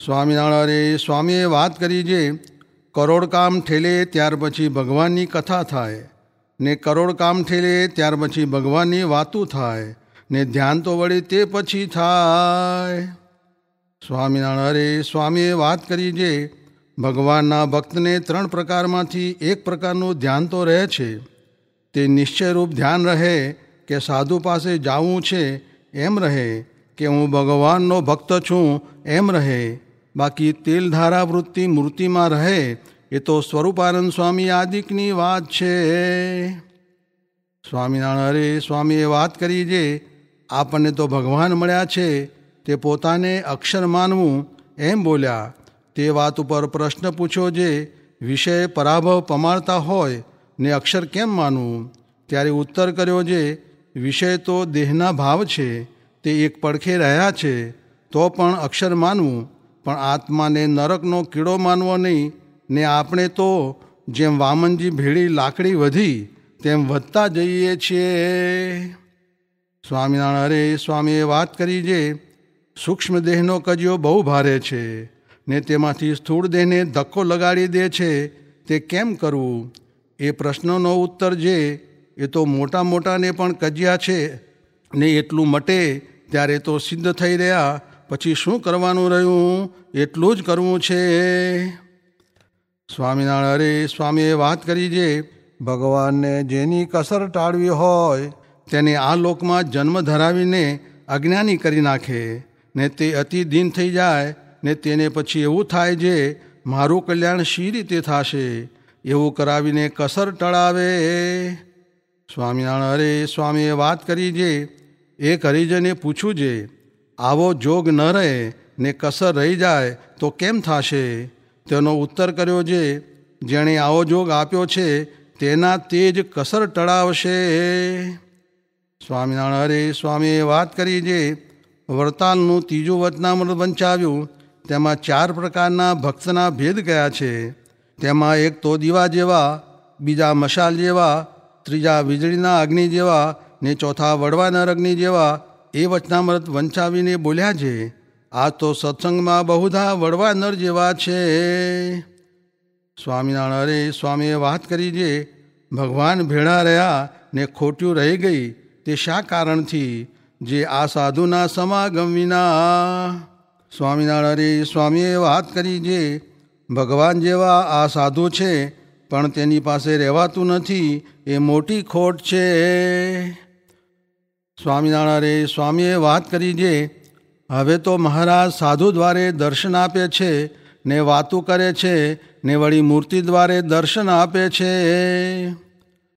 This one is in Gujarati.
સ્વામિનારાયણ સ્વામીએ વાત કરી જે કરોડકામ ઠેલે ત્યાર પછી ભગવાનની કથા થાય, ને કરોડકામ ઠેલે ત્યાર પછી ભગવાનની વાતું થાય, ને ધ્યાન તો વળે તે પછી થાય. સ્વામિનારાયણ સ્વામીએ વાત કરી જે ભગવાનના ભક્તને ત્રણ પ્રકારમાંથી એક પ્રકારનું ધ્યાન તો રહે છે. તે નિશ્ચયરૂપ ધ્યાન રહે કે સાધુ પાસે જાવું છે એમ રહે, કે હું ભગવાનનો ભક્ત છું એમ રહે બાકી તેલધારા વૃત્તિ મૂર્તિમાં રહે, એ તો સ્વરૂપાનંદ સ્વામી આદિકની વાત છે. સ્વામિનારાયણ સ્વામીએ વાત કરી જે, આપણને તો ભગવાન મળ્યા છે, તે પોતાને અક્ષર માનવું, એમ બોલ્યા. તે વાત ઉપર પ્રશ્ન પૂછ્યો જે, વિષય પરાભવ પમાડતા હોય, ને અક્ષર કેમ માનવું? ત્યારે ઉત્તર કર્યો જે, વિષય તો દેહના ભાવ છે, તે એક પડખે રહ્યા છે, તો પણ અક્ષર માનવું પણ આત્માને નરકનો કીડો માનવો નહીં, ને આપણે તો જેમ વામનજી ભેળી લાકડી વધી, તેમ વધતા જઈએ છીએ. સ્વામિનારાયણ, અરે સ્વામીએ વાત કરી જે, સૂક્ષ્મ દેહનો કજિયો બહુ ભારે છે, ને તેમાંથી સ્થૂળ દેહને ધક્કો લગાડી દે છે, તે કેમ કરવું? એ પ્રશ્નનો ઉત્તર જે, એ તો મોટા મોટાને પણ કજિયા છે, ને એટલું મટે, ત્યારે તો સિદ્ધ થઈ રહ્યા પછી શું કરવાનું રહ્યું? એટલું જ કરવું છે. સ્વામિનારાયણ સ્વામીએ વાત કરી જે, ભગવાનને જેની કસર ટાળવી હોય, તેને આ લોકમાં જન્મ ધરાવીને અજ્ઞાની કરી નાખે. ને તે અતિ દિન થઈ જાય, ને તેને પછી એવું થાય જે, મારું કલ્યાણ શી રીતે થશે? એવું કરાવીને કસર ટળાવે. સ્વામિનારાયણ, અરે સ્વામીએ વાત કરી જે એક હરિજને પૂછ્યું જે આવો જોગ ન રહે ને કસર રહી જાય તો કેમ થશે? તેનો ઉત્તર કર્યો જે, જેણે આવો જોગ આપ્યો છે, તેના તે જ કસર ટળાવશે. સ્વામિનારાયણ સ્વામીએ વાત કરી જે, વરતાલનું ત્રીજું વચનામૃત વંચાવ્યું, તેમાં ચાર પ્રકારના ભક્તના ભેદ ગયા છે. તેમાં એક તો દીવા જેવા, બીજા મશાલ જેવા, ત્રીજા વીજળીના અગ્નિ જેવા ને ચોથા વડવાના અગ્નિ જેવા એ વચનામૃત વંચાવીને બોલ્યા છે, આ તો સત્સંગમાં બહુધા વડવા નર જેવા છે. સ્વામિનારાયણ સ્વામીએ વાત કરી જે, ભગવાન ભેળા રહ્યા ને ખોટ્યું રહી ગઈ, તે શા કારણથી? જે આ સાધુના સમાગમ વિના. સ્વામિનારાયણ સ્વામીએ વાત કરી જે, ભગવાન જેવા આ સાધુ છે, પણ તેની પાસે રહેવાતું નથી, એ મોટી ખોટ છે. સ્વામિનારાયણ, સ્વામીએ વાત કરી જે, હવે તો મહારાજ સાધુ દ્વારે દર્શન આપે છે, ને વાતું કરે છે, ને વળી મૂર્તિ દ્વારે દર્શન આપે છે.